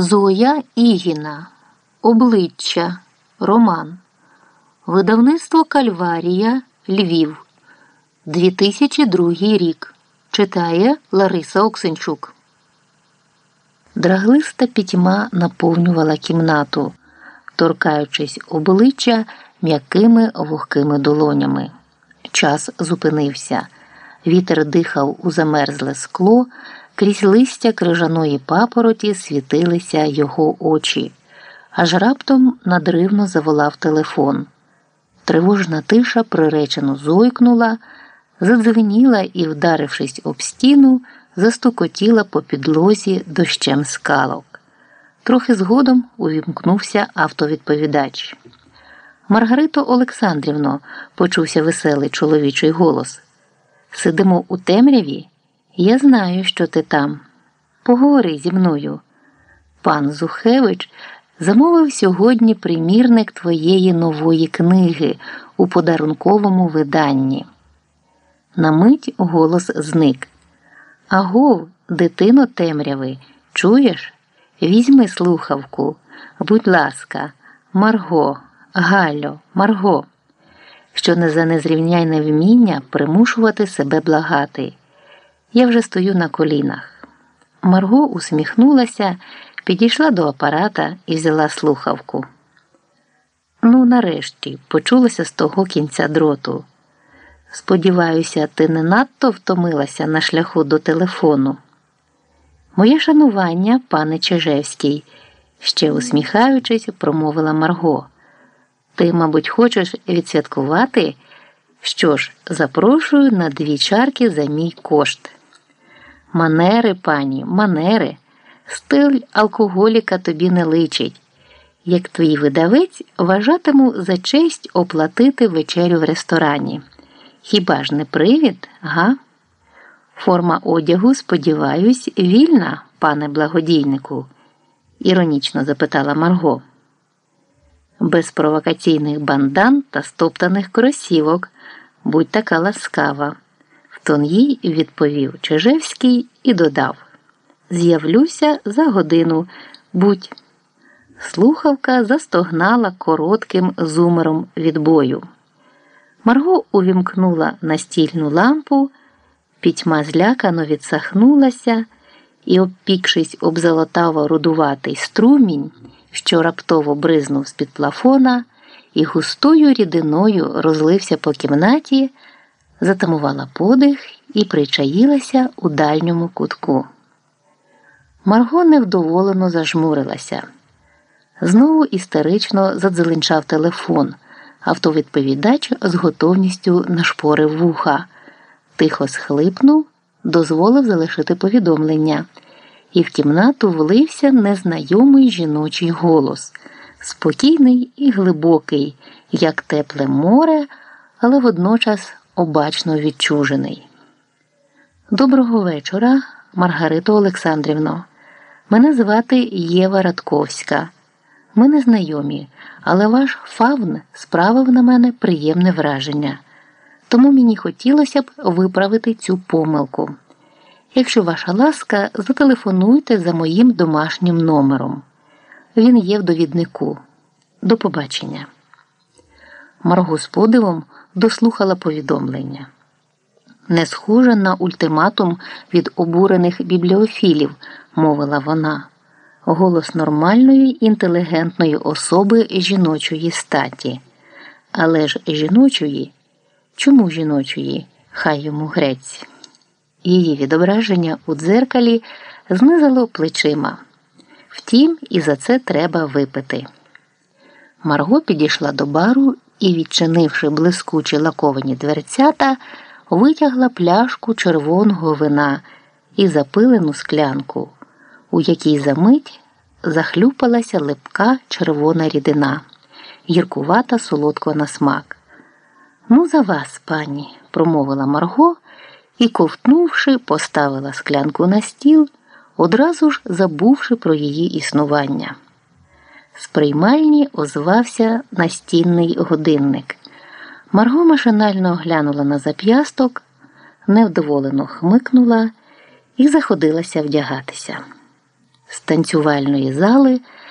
Зоя Ігіна. Обличчя. Роман. Видавництво Кальварія. Львів. 2002 рік. Читає Лариса Оксенчук. Драглиста пітьма наповнювала кімнату, торкаючись обличчя м'якими вогкими долонями. Час зупинився. Вітер дихав у замерзле скло, крізь листя крижаної папороті світилися його очі, аж раптом надривно заволав телефон. Тривожна тиша приречено зойкнула, задзвеніла і, вдарившись об стіну, застукотіла по підлозі дощем скалок. Трохи згодом увімкнувся автовідповідач. Маргарито Олександрівно, почувся веселий чоловічий голос. Сидимо у темряві. Я знаю, що ти там. Поговори зі мною. Пан Зухевич замовив сьогодні примірник твоєї нової книги у подарунковому виданні. На мить голос зник. Агов, дитино темряви, чуєш? Візьми слухавку. Будь ласка, Марго, Галю, Марго, що не за незрівняйне вміння примушувати себе благати. Я вже стою на колінах. Марго усміхнулася, підійшла до апарата і взяла слухавку. Ну, нарешті, почулося з того кінця дроту. Сподіваюся, ти не надто втомилася на шляху до телефону. Моє шанування, пане Чижевський, ще усміхаючись, промовила Марго. Ти, мабуть, хочеш відсвяткувати? Що ж, запрошую на дві чарки за мій кошт. Манери, пані, манери, стиль алкоголіка тобі не личить. Як твій видавець, вважатиму за честь оплатити вечерю в ресторані. Хіба ж не привід, га? Форма одягу, сподіваюсь, вільна, пане благодійнику? іронічно запитала Марго. Без провокаційних бандан та стоптаних кросівок, будь така ласкава. Тон їй відповів Чижевський і додав З'явлюся за годину, будь. Слухавка застогнала коротким зумером відбою. Марго увімкнула настільну лампу, пітьма злякано відсахнулася і, обпікшись об золотаво рудуватий струмінь, що раптово бризнув з під плафона і густою рідиною розлився по кімнаті, затамувала подих і причаїлася у дальньому кутку. Марго невдоволено зажмурилася. Знову істерично задзеленчав телефон. Автовідповідач з готовністю нашпорив вуха, тихо схлипнув, дозволив залишити повідомлення, і в кімнату влився незнайомий жіночий голос, спокійний і глибокий, як тепле море, але водночас обачно відчужений. Доброго вечора, Маргарито Олександрівно. Мене звати Єва Радковська. Ми не знайомі, але ваш фавн справив на мене приємне враження. Тому мені хотілося б виправити цю помилку. Якщо ваша ласка, зателефонуйте за моїм домашнім номером. Він є в довіднику. До побачення. Марго з подивом дослухала повідомлення. Не схожа на ультиматум від обурених бібліофілів, мовила вона голос нормальної інтелігентної особи жіночої статі. Але ж жіночої, чому жіночої, хай йому грець. Її відображення у дзеркалі знизило плечима. Втім, і за це треба випити. Марго підійшла до бару і, відчинивши блискучі лаковані дверцята, витягла пляшку червоного вина і запилену склянку у якій за мить захлюпалася липка червона рідина, гіркувата солодко на смак. Ну, за вас, пані, промовила Марго і, ковтнувши, поставила склянку на стіл, одразу ж забувши про її існування. З приймальні озвався настінний годинник. Марго машинально глянула на зап'ясток, невдоволено хмикнула і заходилася вдягатися. З танцювальної зали